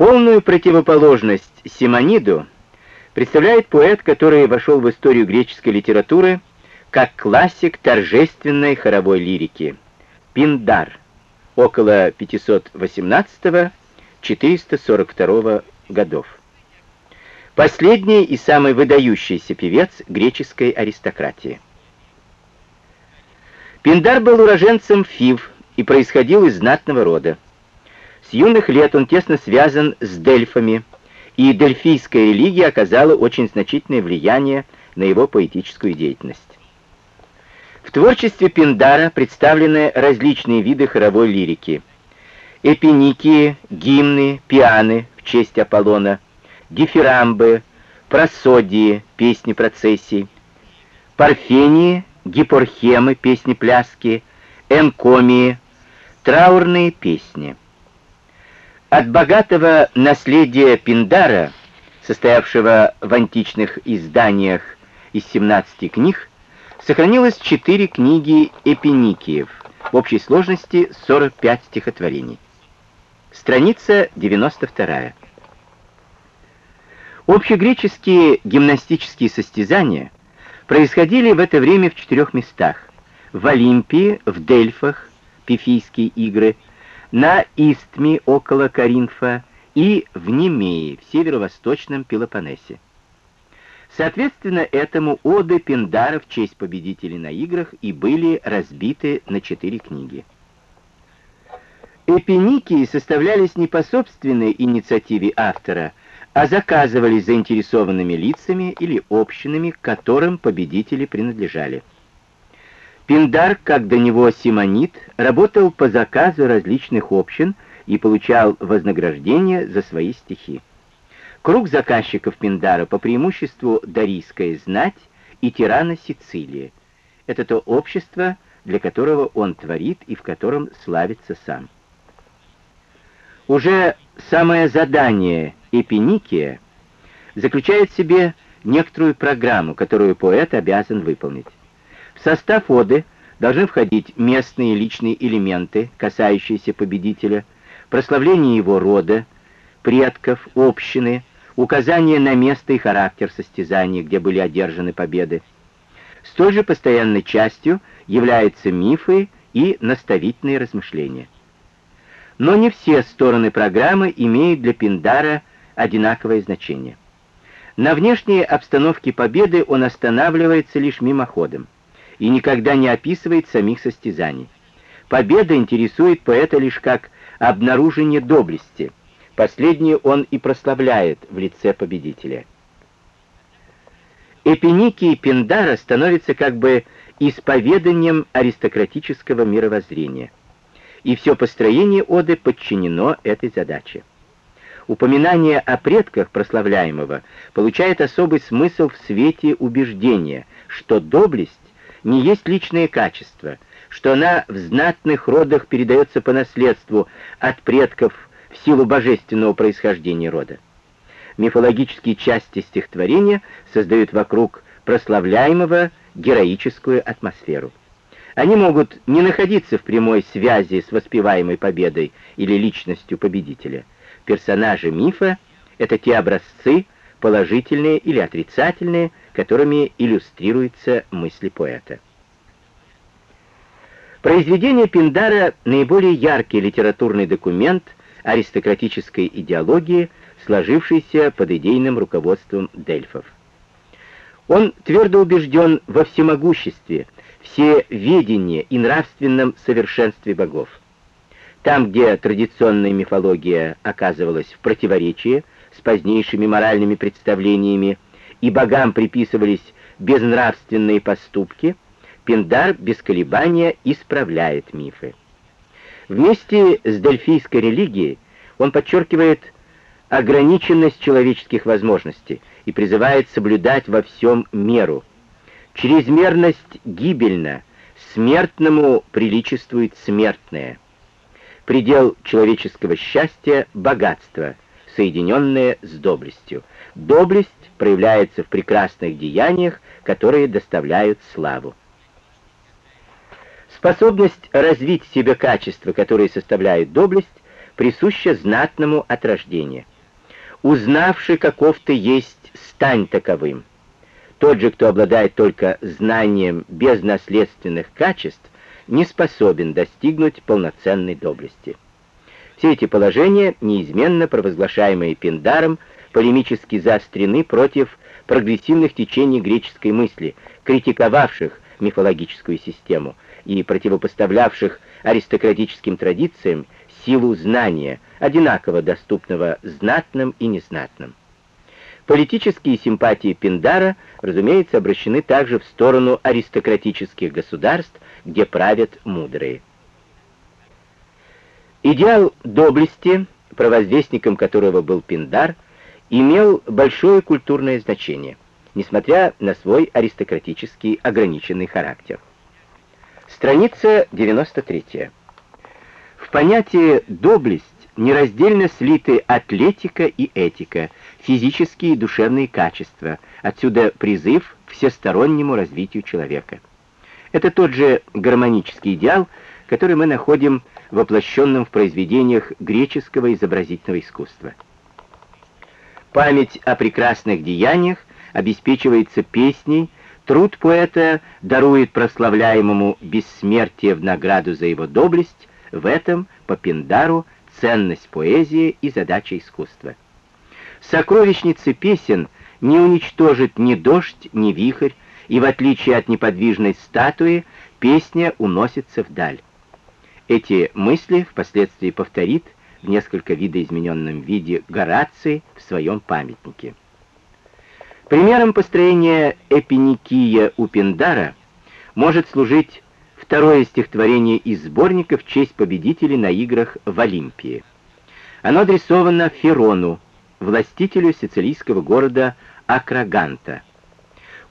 Полную противоположность Симониду представляет поэт, который вошел в историю греческой литературы как классик торжественной хоровой лирики. Пиндар, около 518-442 годов. Последний и самый выдающийся певец греческой аристократии. Пиндар был уроженцем Фив и происходил из знатного рода. С юных лет он тесно связан с дельфами, и дельфийская религия оказала очень значительное влияние на его поэтическую деятельность. В творчестве Пиндара представлены различные виды хоровой лирики. Эпиникии, гимны, пианы в честь Аполлона, дифирамбы, просодии, песни процессий, парфении, гипорхемы, песни-пляски, энкомии, траурные песни. От богатого наследия Пиндара, состоявшего в античных изданиях из 17 книг, сохранилось 4 книги Эпиникиев, в общей сложности 45 стихотворений. Страница 92. Общегреческие гимнастические состязания происходили в это время в четырех местах. В Олимпии, в Дельфах, Пифийские игры – на Истме около Каринфа и в Немее в северо-восточном Пелопоннесе. Соответственно, этому оды Пиндара в честь победителей на играх и были разбиты на четыре книги. Эпиникии составлялись не по собственной инициативе автора, а заказывались заинтересованными лицами или общинами, к которым победители принадлежали. Пиндар, как до него Симонит, работал по заказу различных общин и получал вознаграждение за свои стихи. Круг заказчиков Пиндара по преимуществу Дарийская знать и тирана Сицилии. Это то общество, для которого он творит и в котором славится сам. Уже самое задание «Эпиникия» заключает в себе некоторую программу, которую поэт обязан выполнить. В состав оды должны входить местные личные элементы, касающиеся победителя, прославление его рода, предков, общины, указание на место и характер состязаний, где были одержаны победы. Столь же постоянной частью являются мифы и наставительные размышления. Но не все стороны программы имеют для Пиндара одинаковое значение. На внешней обстановке победы он останавливается лишь мимоходом и никогда не описывает самих состязаний. Победа интересует поэта лишь как обнаружение доблести. Последнее он и прославляет в лице победителя. Эпиники Пиндара становятся как бы исповеданием аристократического мировоззрения. И все построение оды подчинено этой задаче. Упоминание о предках прославляемого получает особый смысл в свете убеждения, что доблесть не есть личное качество, что она в знатных родах передается по наследству от предков в силу божественного происхождения рода. Мифологические части стихотворения создают вокруг прославляемого героическую атмосферу. Они могут не находиться в прямой связи с воспеваемой победой или личностью победителя. Персонажи мифа — это те образцы, положительные или отрицательные, которыми иллюстрируются мысли поэта. Произведение Пиндара — наиболее яркий литературный документ аристократической идеологии, сложившийся под идейным руководством Дельфов. Он твердо убежден во всемогуществе, всеведении и нравственном совершенстве богов. Там, где традиционная мифология оказывалась в противоречии с позднейшими моральными представлениями, и богам приписывались безнравственные поступки, Пиндар без колебания исправляет мифы. Вместе с дельфийской религией он подчеркивает ограниченность человеческих возможностей и призывает соблюдать во всем меру. Чрезмерность гибельна, смертному приличествует смертное. Предел человеческого счастья — богатство, соединенное с доблестью. Доблесть проявляется в прекрасных деяниях, которые доставляют славу. Способность развить в себе качества, которые составляют доблесть, присуща знатному от рождения — узнавший, каков ты есть, стань таковым. Тот же, кто обладает только знанием без наследственных качеств, не способен достигнуть полноценной доблести. Все эти положения, неизменно провозглашаемые Пиндаром, полемически заострены против прогрессивных течений греческой мысли, критиковавших мифологическую систему и противопоставлявших аристократическим традициям силу знания, одинаково доступного знатным и незнатным. Политические симпатии Пиндара, разумеется, обращены также в сторону аристократических государств, где правят мудрые. Идеал доблести, провозвестником которого был Пиндар, имел большое культурное значение, несмотря на свой аристократический ограниченный характер. Страница 93. В понятие «доблесть» нераздельно слиты атлетика и этика, физические и душевные качества, отсюда призыв к всестороннему развитию человека. Это тот же гармонический идеал, который мы находим воплощенным в произведениях греческого изобразительного искусства. Память о прекрасных деяниях обеспечивается песней, труд поэта дарует прославляемому бессмертие в награду за его доблесть, в этом, по Пиндару, ценность поэзии и задача искусства. Сокровищницы песен не уничтожит ни дождь, ни вихрь, и в отличие от неподвижной статуи, песня уносится вдаль. Эти мысли впоследствии повторит в несколько видоизмененном виде Гораций в своем памятнике. Примером построения эпиникия у Пиндара может служить второе стихотворение из сборника в честь победителей на играх в Олимпии. Оно адресовано Ферону, властителю сицилийского города Акраганта.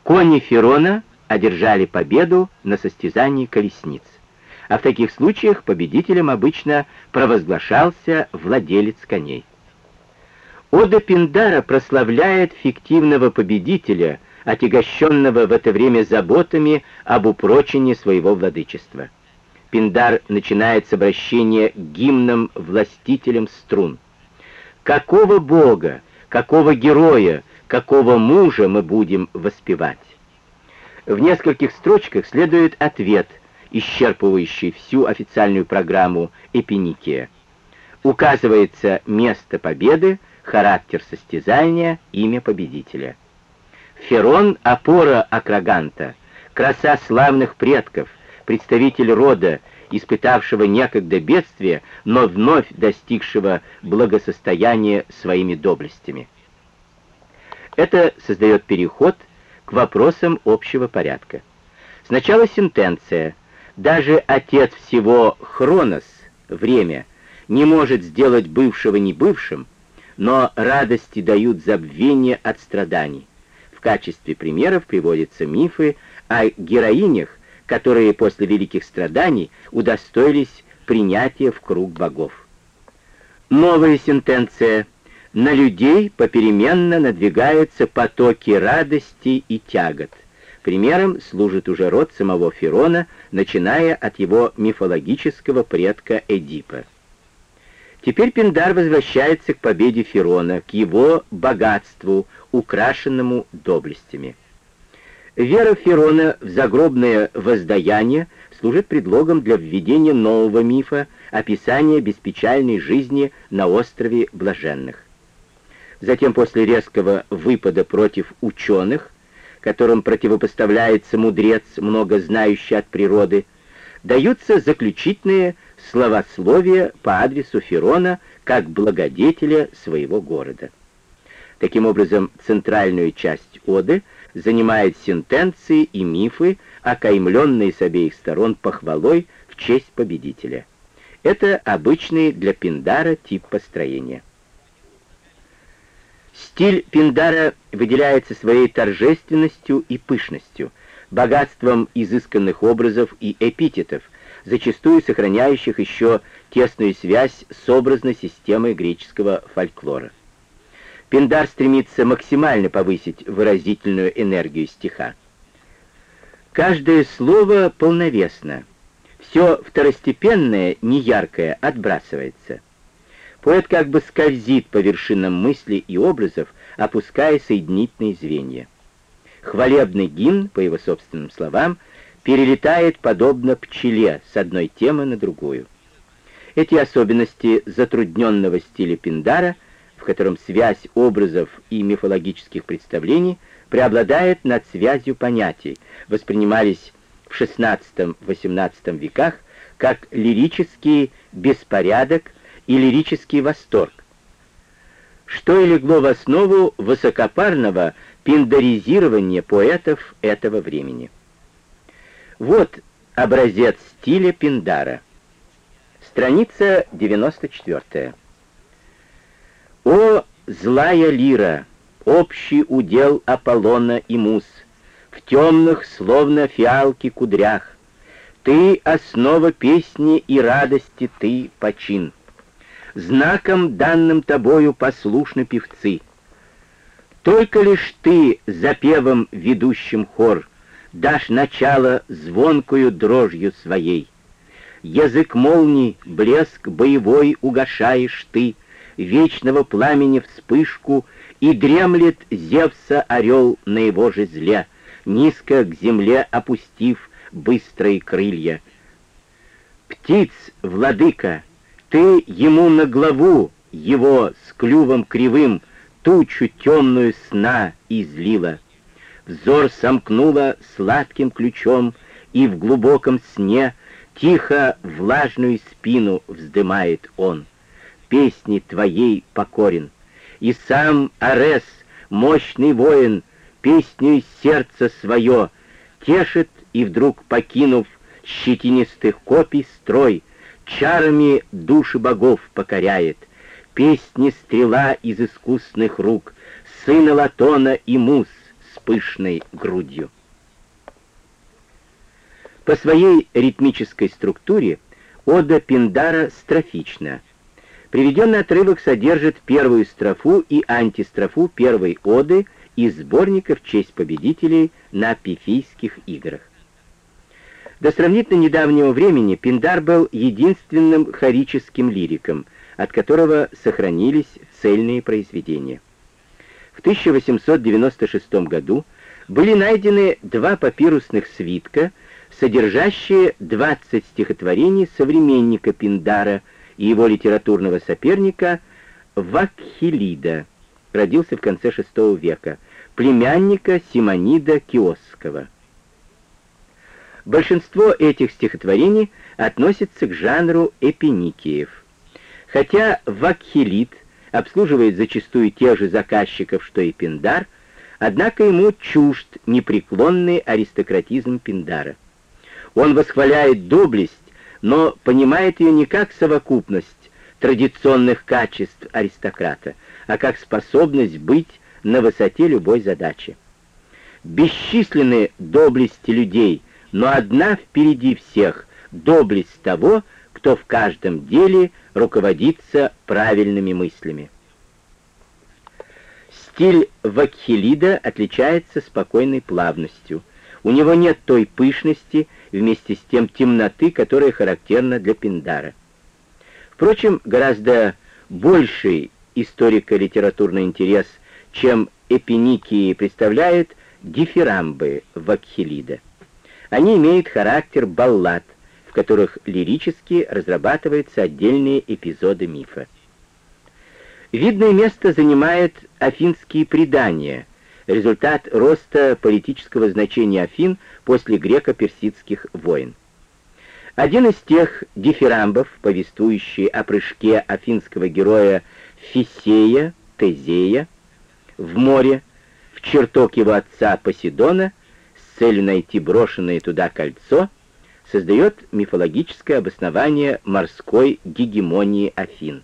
Кони Ферона одержали победу на состязании колесниц, а в таких случаях победителем обычно провозглашался владелец коней. Ода Пиндара прославляет фиктивного победителя, отягощенного в это время заботами об упрочении своего владычества. Пиндар начинает с обращения к гимнам властителям струн. Какого бога, какого героя, какого мужа мы будем воспевать? В нескольких строчках следует ответ, исчерпывающий всю официальную программу Эпиникия. Указывается место победы, характер состязания, имя победителя. Ферон — опора Акраганта, краса славных предков, представитель рода, испытавшего некогда бедствие, но вновь достигшего благосостояния своими доблестями. Это создает переход к вопросам общего порядка. Сначала сентенция. Даже отец всего Хронос, время, не может сделать бывшего не бывшим, но радости дают забвение от страданий. В качестве примеров приводятся мифы о героинях, которые после великих страданий удостоились принятия в круг богов. Новая сентенция. На людей попеременно надвигаются потоки радости и тягот. Примером служит уже род самого Ферона, начиная от его мифологического предка Эдипа. Теперь Пиндар возвращается к победе Ферона, к его богатству, украшенному доблестями. Вера Ферона в загробное воздаяние служит предлогом для введения нового мифа, описания беспечальной жизни на острове Блаженных. Затем после резкого выпада против ученых, которым противопоставляется мудрец, много знающий от природы, даются заключительные словословия по адресу Ферона как благодетеля своего города. Таким образом, центральную часть оды занимает сентенции и мифы, окаймленные с обеих сторон похвалой в честь победителя. Это обычный для Пиндара тип построения. Стиль Пиндара выделяется своей торжественностью и пышностью, богатством изысканных образов и эпитетов, зачастую сохраняющих еще тесную связь с образной системой греческого фольклора. Пиндар стремится максимально повысить выразительную энергию стиха. Каждое слово полновесно, все второстепенное, неяркое отбрасывается. Поэт как бы скользит по вершинам мыслей и образов, опуская соединительные звенья. Хвалебный гимн, по его собственным словам, перелетает подобно пчеле с одной темы на другую. Эти особенности затрудненного стиля Пиндара, в котором связь образов и мифологических представлений преобладает над связью понятий, воспринимались в XVI-XVIII веках как лирический беспорядок и лирический восторг, что и легло в основу высокопарного пиндаризирования поэтов этого времени. Вот образец стиля Пиндара. Страница 94. «О, злая лира, общий удел Аполлона и Мус, в темных, словно фиалки, кудрях, ты — основа песни и радости, ты — почин. Знаком, данным тобою, послушны певцы. Только лишь ты, запевом ведущим хор, Дашь начало звонкую дрожью своей. Язык молний, блеск боевой угошаешь ты, Вечного пламени вспышку, И дремлет Зевса орел на его же зле, Низко к земле опустив быстрые крылья. Птиц, владыка, ты ему на главу его с клювом кривым тучу темную сна излила. Взор сомкнула сладким ключом, и в глубоком сне тихо влажную спину вздымает он. Песни твоей покорен, и сам Арес, мощный воин, песню сердца свое тешит и вдруг покинув щетинистых копий строй, чарами души богов покоряет, песни стрела из искусных рук, сына Латона и Мус с пышной грудью. По своей ритмической структуре ода Пиндара строфична. Приведенный отрывок содержит первую строфу и антистрофу первой оды из сборника в честь победителей на Пифийских играх. До сравнительно недавнего времени Пиндар был единственным хорическим лириком, от которого сохранились цельные произведения. В 1896 году были найдены два папирусных свитка, содержащие 20 стихотворений современника Пиндара и его литературного соперника Вакхилида, родился в конце VI века, племянника Симонида Киосского. Большинство этих стихотворений относится к жанру эпиникиев. Хотя Вакхилит обслуживает зачастую тех же заказчиков, что и Пиндар, однако ему чужд непреклонный аристократизм Пиндара. Он восхваляет доблесть, но понимает ее не как совокупность традиционных качеств аристократа, а как способность быть на высоте любой задачи. Бесчисленны доблести людей, но одна впереди всех — доблесть того, кто в каждом деле руководится правильными мыслями. Стиль Вакхелида отличается спокойной плавностью. У него нет той пышности, вместе с тем темноты, которая характерна для Пиндара. Впрочем, гораздо больший историко-литературный интерес, чем эпиникии представляют дифирамбы Вакхелида. Они имеют характер баллад, в которых лирически разрабатываются отдельные эпизоды мифа. Видное место занимает афинские предания, результат роста политического значения Афин после греко-персидских войн. Один из тех дифирамбов, повествующий о прыжке афинского героя Фисея, Тезея, в море, в чертог его отца Посейдона, целью найти брошенное туда кольцо, создает мифологическое обоснование морской гегемонии Афин.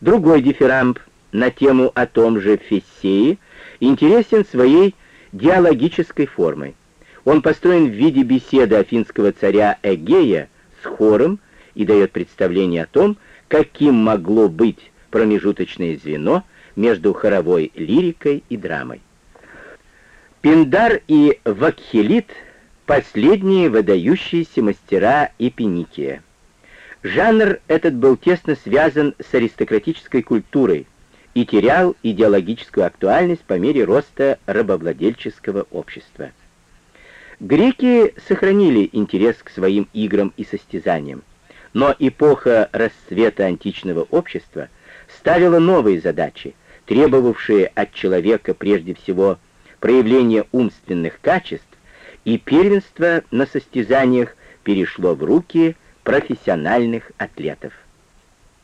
Другой дифирамб на тему о том же Фессее интересен своей диалогической формой. Он построен в виде беседы афинского царя Эгея с хором и дает представление о том, каким могло быть промежуточное звено между хоровой лирикой и драмой. Пиндар и Вакхелит — последние выдающиеся мастера Эпиникия. Жанр этот был тесно связан с аристократической культурой и терял идеологическую актуальность по мере роста рабовладельческого общества. Греки сохранили интерес к своим играм и состязаниям, но эпоха расцвета античного общества ставила новые задачи, требовавшие от человека прежде всего проявления умственных качеств, и первенство на состязаниях перешло в руки профессиональных атлетов.